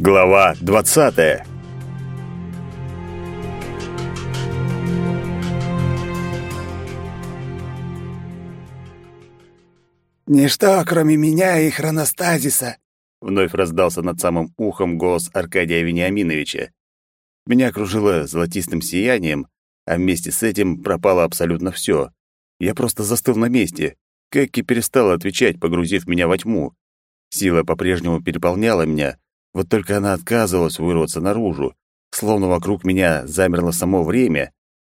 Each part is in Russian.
Глава 20. «Ничто, кроме меня и хроностазиса!» — вновь раздался над самым ухом голос Аркадия Вениаминовича. Меня окружило золотистым сиянием, а вместе с этим пропало абсолютно все. Я просто застыл на месте. Кэкки перестала отвечать, погрузив меня во тьму. Сила по-прежнему переполняла меня, вот только она отказывалась вырваться наружу, словно вокруг меня замерло само время.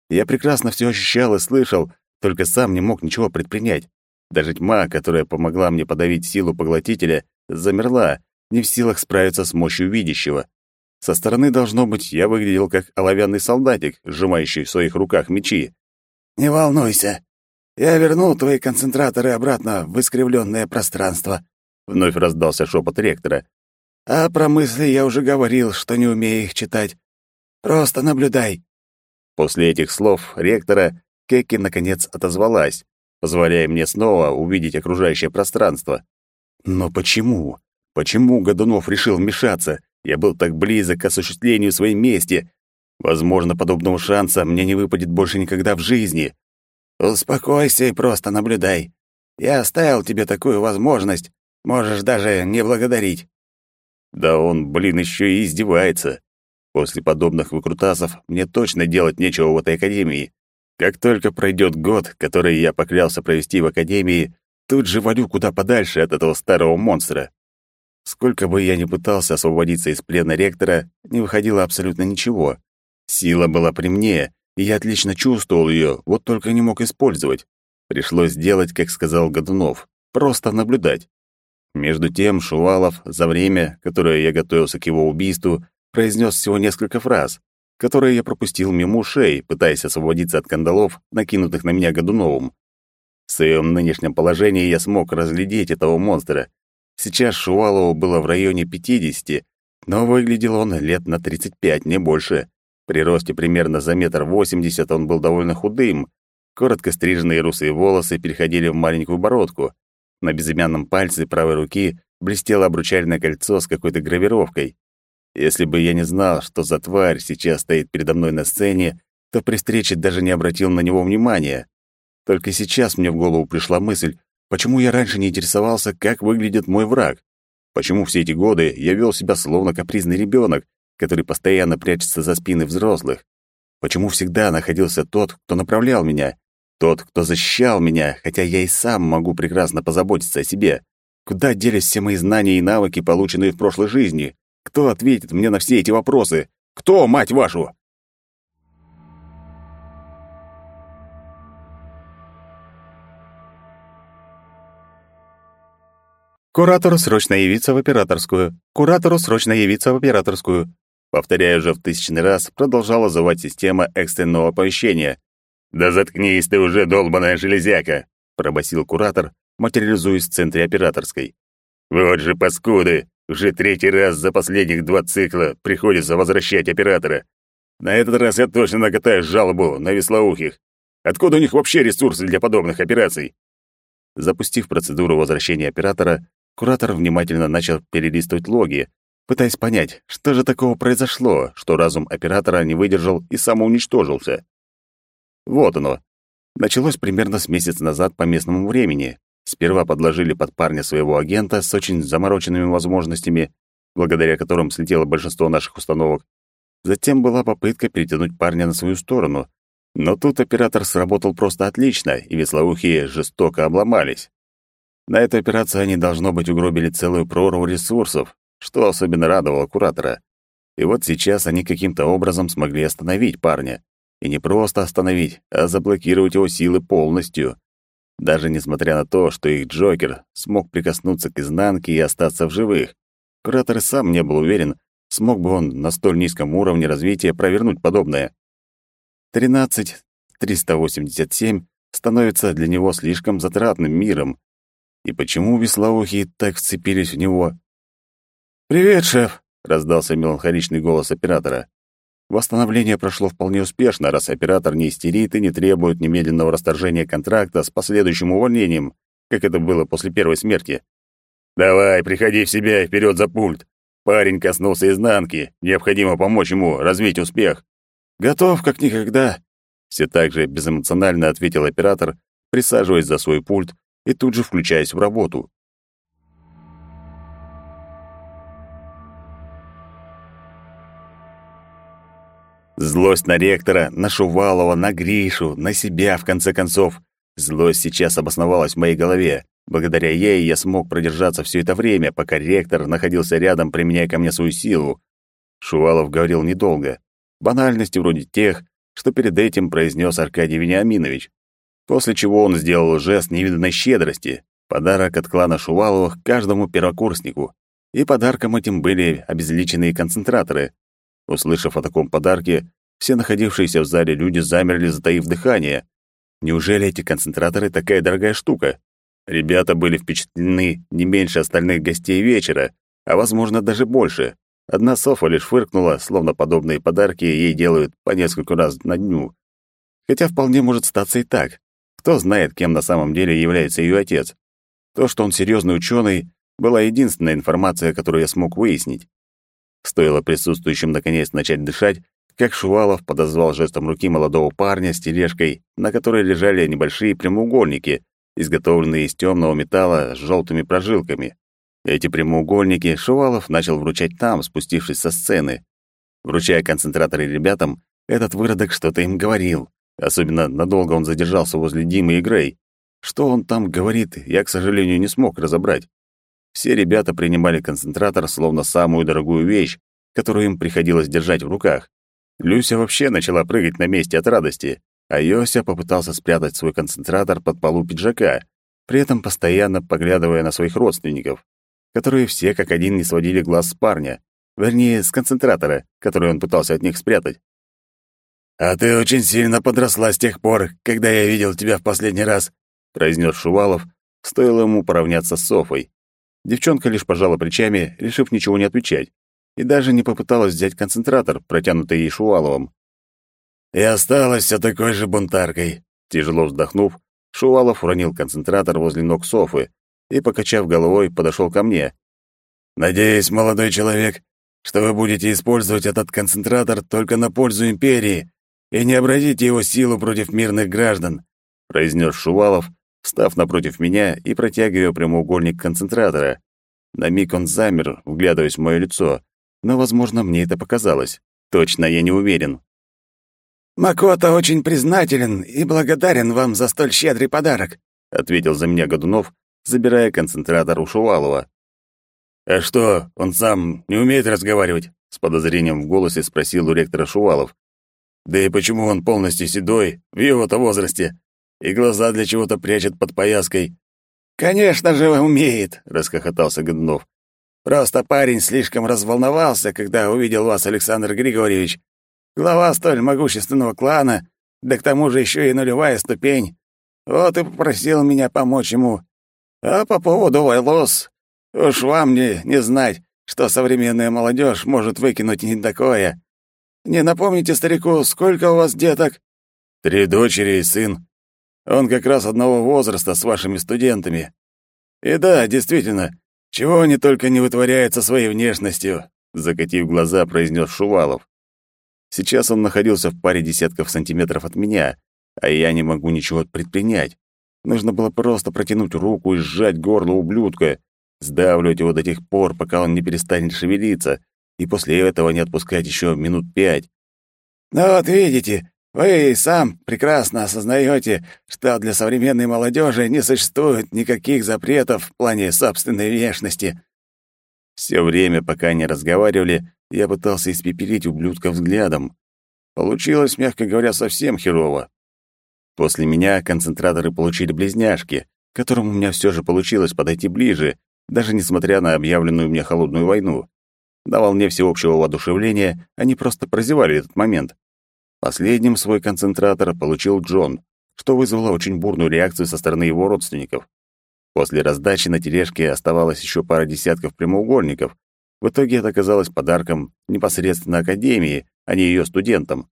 Я прекрасно все ощущал и слышал, только сам не мог ничего предпринять. Даже тьма, которая помогла мне подавить силу поглотителя, замерла, не в силах справиться с мощью видящего. Со стороны, должно быть, я выглядел как оловянный солдатик, сжимающий в своих руках мечи. «Не волнуйся. Я вернул твои концентраторы обратно в искривленное пространство», — вновь раздался шепот ректора. «А про мысли я уже говорил, что не умею их читать. Просто наблюдай». После этих слов ректора Кекки наконец отозвалась, позволяя мне снова увидеть окружающее пространство. Но почему? Почему Годунов решил вмешаться? Я был так близок к осуществлению своей мести. Возможно, подобного шанса мне не выпадет больше никогда в жизни. Успокойся и просто наблюдай. Я оставил тебе такую возможность. Можешь даже не благодарить. Да он, блин, еще и издевается. После подобных выкрутасов мне точно делать нечего в этой академии. Как только пройдет год, который я поклялся провести в академии, тут же валю куда подальше от этого старого монстра. Сколько бы я ни пытался освободиться из плена ректора, не выходило абсолютно ничего. Сила была при мне, и я отлично чувствовал ее, вот только не мог использовать. Пришлось сделать, как сказал Годунов, просто наблюдать. Между тем Шувалов за время, которое я готовился к его убийству, произнес всего несколько фраз, которые я пропустил мимо ушей, пытаясь освободиться от кандалов, накинутых на меня Годуновым. В своем нынешнем положении я смог разглядеть этого монстра, Сейчас Шувалову было в районе 50, но выглядел он лет на 35, не больше. При росте примерно за метр восемьдесят он был довольно худым. Коротко стриженные русые волосы переходили в маленькую бородку. На безымянном пальце правой руки блестело обручальное кольцо с какой-то гравировкой. Если бы я не знал, что за тварь сейчас стоит передо мной на сцене, то при встрече даже не обратил на него внимания. Только сейчас мне в голову пришла мысль, Почему я раньше не интересовался, как выглядит мой враг? Почему все эти годы я вел себя словно капризный ребенок, который постоянно прячется за спины взрослых? Почему всегда находился тот, кто направлял меня, тот, кто защищал меня, хотя я и сам могу прекрасно позаботиться о себе? Куда делись все мои знания и навыки, полученные в прошлой жизни? Кто ответит мне на все эти вопросы? Кто, мать вашу? Куратору срочно явиться в операторскую. Куратору срочно явиться в операторскую. Повторяя уже в тысячный раз, продолжала зывать система экстренного оповещения. «Да заткнись ты уже, долбаная железяка!» — пробасил куратор, материализуясь в центре операторской. «Вот же паскуды! Уже третий раз за последних два цикла приходится возвращать оператора. На этот раз я точно накатаю жалобу на веслоухих. Откуда у них вообще ресурсы для подобных операций?» Запустив процедуру возвращения оператора, Куратор внимательно начал перелистывать логи, пытаясь понять, что же такого произошло, что разум оператора не выдержал и самоуничтожился. Вот оно. Началось примерно с месяца назад по местному времени. Сперва подложили под парня своего агента с очень замороченными возможностями, благодаря которым слетело большинство наших установок. Затем была попытка перетянуть парня на свою сторону. Но тут оператор сработал просто отлично, и веслоухие жестоко обломались. На эту операцию они, должно быть, угробили целую прорву ресурсов, что особенно радовало куратора. И вот сейчас они каким-то образом смогли остановить парня. И не просто остановить, а заблокировать его силы полностью. Даже несмотря на то, что их Джокер смог прикоснуться к изнанке и остаться в живых. Куратор сам не был уверен, смог бы он на столь низком уровне развития провернуть подобное. 13-387 становится для него слишком затратным миром, и почему веслоухие так вцепились в него? «Привет, шеф!» — раздался меланхоличный голос оператора. Восстановление прошло вполне успешно, раз оператор не истерит и не требует немедленного расторжения контракта с последующим увольнением, как это было после первой смерти. «Давай, приходи в себя и вперед за пульт. Парень коснулся изнанки. Необходимо помочь ему развить успех. Готов как никогда. Все так же безэмоционально ответил оператор, присаживаясь за свой пульт и тут же включаясь в работу. Злость на ректора, на Шувалова, на Гришу, на себя, в конце концов. Злость сейчас обосновалась в моей голове. Благодаря ей я смог продержаться все это время, пока ректор находился рядом, применяя ко мне свою силу. Шувалов говорил недолго. Банальности вроде тех, что перед этим произнес Аркадий Вениаминович. После чего он сделал жест невиданной щедрости. Подарок от клана Шуваловых каждому первокурснику. И подарком этим были обезличенные концентраторы, Услышав о таком подарке, все находившиеся в зале люди замерли, затаив дыхание. Неужели эти концентраторы такая дорогая штука? Ребята были впечатлены не меньше остальных гостей вечера, а, возможно, даже больше. Одна Софа лишь фыркнула, словно подобные подарки ей делают по несколько раз на дню. Хотя вполне может статься и так. Кто знает, кем на самом деле является ее отец. То, что он серьезный ученый, была единственная информация, которую я смог выяснить. Стоило присутствующим наконец начать дышать, как Шувалов подозвал жестом руки молодого парня с тележкой, на которой лежали небольшие прямоугольники, изготовленные из темного металла с желтыми прожилками. Эти прямоугольники Шувалов начал вручать там, спустившись со сцены. Вручая концентраторы ребятам, этот выродок что-то им говорил. Особенно надолго он задержался возле Димы и Грей. Что он там говорит, я, к сожалению, не смог разобрать. Все ребята принимали концентратор словно самую дорогую вещь, которую им приходилось держать в руках. Люся вообще начала прыгать на месте от радости, а Йося попытался спрятать свой концентратор под полу пиджака, при этом постоянно поглядывая на своих родственников, которые все как один не сводили глаз с парня, вернее, с концентратора, который он пытался от них спрятать. «А ты очень сильно подросла с тех пор, когда я видел тебя в последний раз», произнес Шувалов, стоило ему поравняться с Софой. Девчонка лишь пожала плечами, решив ничего не отвечать, и даже не попыталась взять концентратор, протянутый ей Шуваловым. «И осталась все такой же бунтаркой», — тяжело вздохнув, Шувалов уронил концентратор возле ног Софы и, покачав головой, подошел ко мне. «Надеюсь, молодой человек, что вы будете использовать этот концентратор только на пользу империи и не обратите его силу против мирных граждан», — произнес Шувалов, встав напротив меня и протягивая прямоугольник концентратора. На миг он замер, вглядываясь в моё лицо, но, возможно, мне это показалось. Точно я не уверен. «Макото очень признателен и благодарен вам за столь щедрый подарок», ответил за меня Годунов, забирая концентратор у Шувалова. «А что, он сам не умеет разговаривать?» с подозрением в голосе спросил у ректора Шувалов. «Да и почему он полностью седой в его-то возрасте?» И глаза для чего-то прячет под пояской. «Конечно же умеет», — расхохотался Годунов. «Просто парень слишком разволновался, когда увидел вас, Александр Григорьевич. Глава столь могущественного клана, да к тому же еще и нулевая ступень. Вот и попросил меня помочь ему. А по поводу Вайлос, уж вам не, не знать, что современная молодежь может выкинуть не такое. Не напомните старику, сколько у вас деток?» «Три дочери и сын», он как раз одного возраста с вашими студентами. И да, действительно, чего они только не вытворяют со своей внешностью, закатив глаза, произнес Шувалов. Сейчас он находился в паре десятков сантиметров от меня, а я не могу ничего предпринять. Нужно было просто протянуть руку и сжать горло ублюдка, сдавливать его до тех пор, пока он не перестанет шевелиться, и после этого не отпускать еще минут пять. «Ну вот видите, вы сам прекрасно осознаете, что для современной молодежи не существует никаких запретов в плане собственной внешности. Все время, пока они разговаривали, я пытался испепелить ублюдка взглядом. Получилось, мягко говоря, совсем херово. После меня концентраторы получили близняшки, которым у меня все же получилось подойти ближе, даже несмотря на объявленную мне холодную войну. На волне всеобщего воодушевления они просто прозевали этот момент. Последним свой концентратор получил Джон, что вызвало очень бурную реакцию со стороны его родственников. После раздачи на тележке оставалось еще пара десятков прямоугольников. В итоге это оказалось подарком непосредственно Академии, а не ее студентам.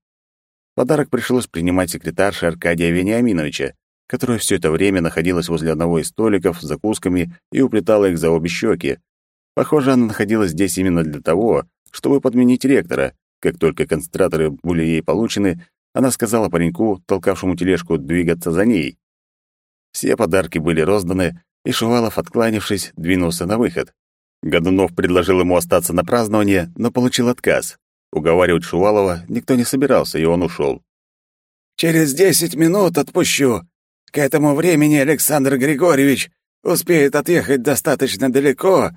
Подарок пришлось принимать секретарше Аркадия Вениаминовича, которая все это время находилась возле одного из столиков с закусками и уплетала их за обе щеки. Похоже, она находилась здесь именно для того, чтобы подменить ректора. Как только концентраторы были ей получены, она сказала пареньку, толкавшему тележку, двигаться за ней. Все подарки были розданы, и Шувалов, откланившись, двинулся на выход. Годунов предложил ему остаться на празднование, но получил отказ. Уговаривать Шувалова никто не собирался, и он ушел. «Через десять минут отпущу. К этому времени Александр Григорьевич успеет отъехать достаточно далеко,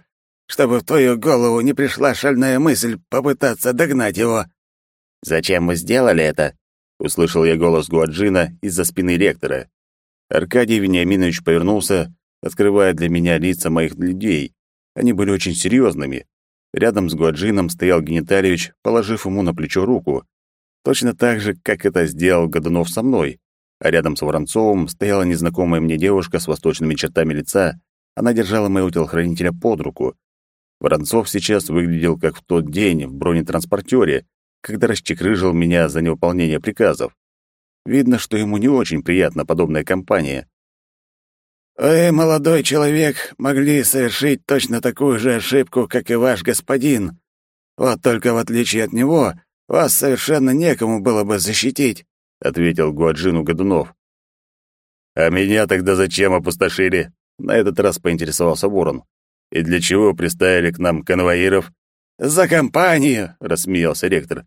чтобы в твою голову не пришла шальная мысль попытаться догнать его». «Зачем мы сделали это?» — услышал я голос Гуаджина из-за спины ректора. Аркадий Вениаминович повернулся, открывая для меня лица моих людей. Они были очень серьезными. Рядом с Гуаджином стоял Генитальевич, положив ему на плечо руку. Точно так же, как это сделал Годунов со мной. А рядом с Воронцовым стояла незнакомая мне девушка с восточными чертами лица. Она держала моего телохранителя под руку. Воронцов сейчас выглядел как в тот день в бронетранспортере, когда расчекрыжил меня за невыполнение приказов. Видно, что ему не очень приятна подобная компания. «Вы, молодой человек, могли совершить точно такую же ошибку, как и ваш господин. Вот только в отличие от него, вас совершенно некому было бы защитить», — ответил Гуаджину Годунов. «А меня тогда зачем опустошили?» — на этот раз поинтересовался Ворон. «И для чего приставили к нам конвоиров?» «За компанию!» — рассмеялся ректор.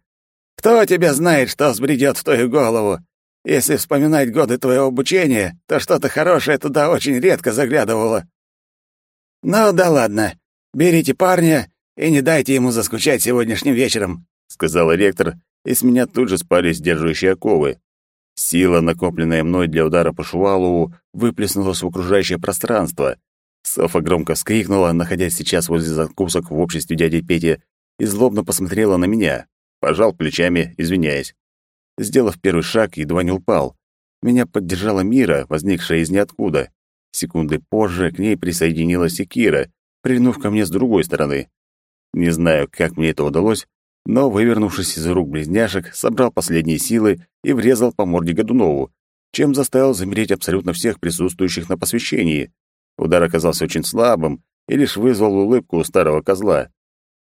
«Кто тебя знает, что взбредет в твою голову? Если вспоминать годы твоего обучения, то что-то хорошее туда очень редко заглядывало». «Ну да ладно. Берите парня и не дайте ему заскучать сегодняшним вечером», — сказал ректор, и с меня тут же спали сдерживающие оковы. Сила, накопленная мной для удара по Шувалову, выплеснулась в окружающее пространство. Софа громко вскрикнула, находясь сейчас возле закусок в обществе дяди Пети, и злобно посмотрела на меня. Пожал плечами, извиняясь. Сделав первый шаг, едва не упал. Меня поддержала Мира, возникшая из ниоткуда. Секунды позже к ней присоединилась и Кира, прильнув ко мне с другой стороны. Не знаю, как мне это удалось, но, вывернувшись из рук близняшек, собрал последние силы и врезал по морде Годунову, чем заставил замереть абсолютно всех присутствующих на посвящении. Удар оказался очень слабым и лишь вызвал улыбку у старого козла.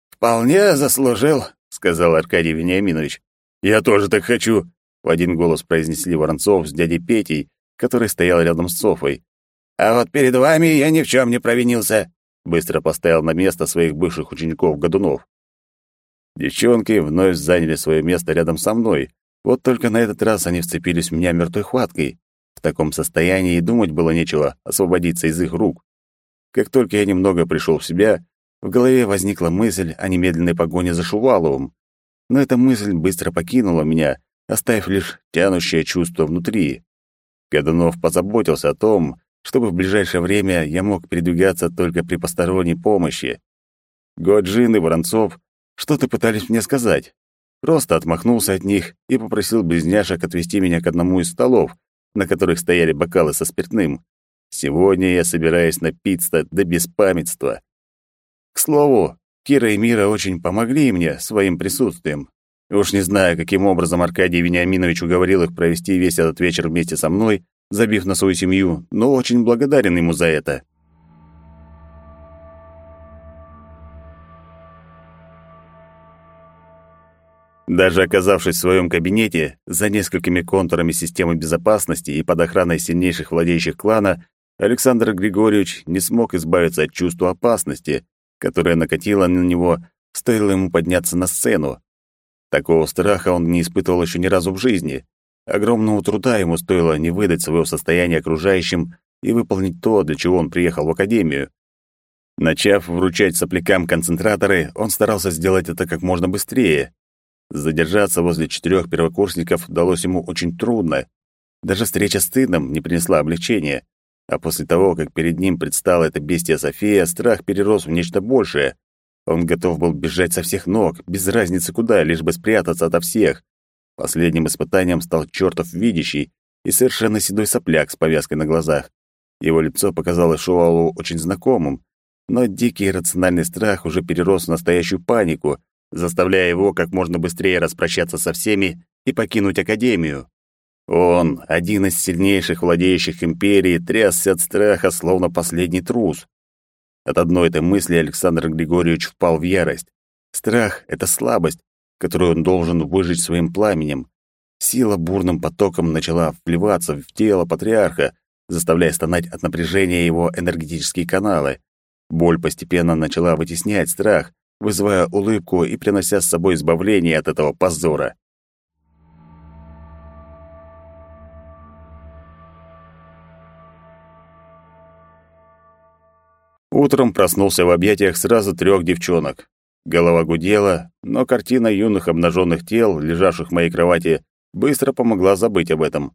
«Вполне заслужил», — сказал Аркадий Вениаминович. «Я тоже так хочу», — в один голос произнесли Воронцов с дядей Петей, который стоял рядом с Софой. «А вот перед вами я ни в чем не провинился», — быстро поставил на место своих бывших учеников Годунов. Девчонки вновь заняли свое место рядом со мной, вот только на этот раз они вцепились в меня мертвой хваткой. В таком состоянии и думать было нечего освободиться из их рук. Как только я немного пришел в себя, в голове возникла мысль о немедленной погоне за Шуваловым. Но эта мысль быстро покинула меня, оставив лишь тянущее чувство внутри. Годунов позаботился о том, чтобы в ближайшее время я мог передвигаться только при посторонней помощи. Годжин и Воронцов что-то пытались мне сказать. Просто отмахнулся от них и попросил близняшек отвезти меня к одному из столов, на которых стояли бокалы со спиртным. Сегодня я собираюсь напиться до беспамятства. К слову, Кира и Мира очень помогли мне своим присутствием. Уж не знаю, каким образом Аркадий Вениаминович уговорил их провести весь этот вечер вместе со мной, забив на свою семью, но очень благодарен ему за это. Даже оказавшись в своем кабинете, за несколькими контурами системы безопасности и под охраной сильнейших владеющих клана, Александр Григорьевич не смог избавиться от чувства опасности, которое накатило на него, стоило ему подняться на сцену. Такого страха он не испытывал еще ни разу в жизни. Огромного труда ему стоило не выдать своего состояния окружающим и выполнить то, для чего он приехал в академию. Начав вручать соплякам концентраторы, он старался сделать это как можно быстрее, Задержаться возле четырех первокурсников далось ему очень трудно. Даже встреча с сыном не принесла облегчения. А после того, как перед ним предстала эта бестия София, страх перерос в нечто большее. Он готов был бежать со всех ног, без разницы куда, лишь бы спрятаться ото всех. Последним испытанием стал чертов видящий и совершенно седой сопляк с повязкой на глазах. Его лицо показалось Шуалу очень знакомым, но дикий рациональный страх уже перерос в настоящую панику — заставляя его как можно быстрее распрощаться со всеми и покинуть Академию. Он, один из сильнейших владеющих империей, трясся от страха, словно последний трус. От одной этой мысли Александр Григорьевич впал в ярость. Страх — это слабость, которую он должен выжечь своим пламенем. Сила бурным потоком начала вливаться в тело патриарха, заставляя стонать от напряжения его энергетические каналы. Боль постепенно начала вытеснять страх, вызывая улыбку и принося с собой избавление от этого позора. Утром проснулся в объятиях сразу трех девчонок. Голова гудела, но картина юных обнаженных тел, лежавших в моей кровати, быстро помогла забыть об этом.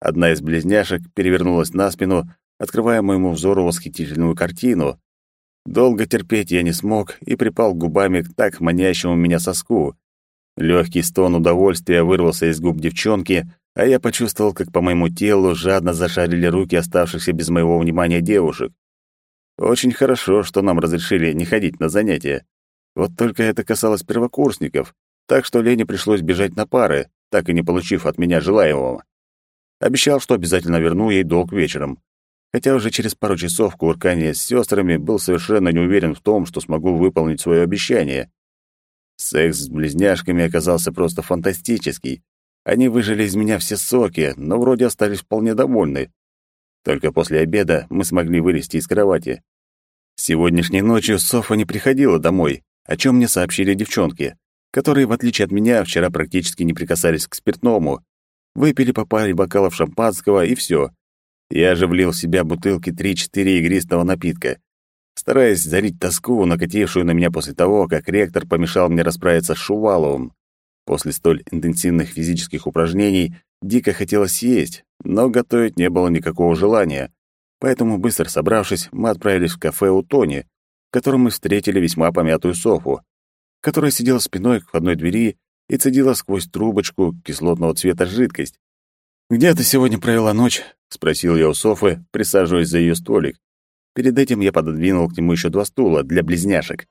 Одна из близняшек перевернулась на спину, открывая моему взору восхитительную картину. Долго терпеть я не смог и припал губами к так манящему меня соску. Легкий стон удовольствия вырвался из губ девчонки, а я почувствовал, как по моему телу жадно зашарили руки оставшихся без моего внимания девушек. Очень хорошо, что нам разрешили не ходить на занятия. Вот только это касалось первокурсников, так что Лене пришлось бежать на пары, так и не получив от меня желаемого. Обещал, что обязательно верну ей долг вечером. Хотя уже через пару часов куркания с сестрами был совершенно не уверен в том, что смогу выполнить свое обещание. Секс с близняшками оказался просто фантастический. Они выжили из меня все соки, но вроде остались вполне довольны. Только после обеда мы смогли вылезти из кровати. Сегодняшней ночью Софа не приходила домой, о чем мне сообщили девчонки, которые, в отличие от меня, вчера практически не прикасались к спиртному. Выпили по паре бокалов шампанского, и все. Я же влил в себя бутылки 3-4 игристого напитка, стараясь зарить тоску, накатившую на меня после того, как ректор помешал мне расправиться с Шуваловым. После столь интенсивных физических упражнений дико хотелось есть, но готовить не было никакого желания. Поэтому, быстро собравшись, мы отправились в кафе у Тони, в котором мы встретили весьма помятую Софу, которая сидела спиной к входной двери и цедила сквозь трубочку кислотного цвета жидкость. «Где ты сегодня провела ночь?» — спросил я у Софы, присаживаясь за ее столик. Перед этим я пододвинул к нему еще два стула для близняшек.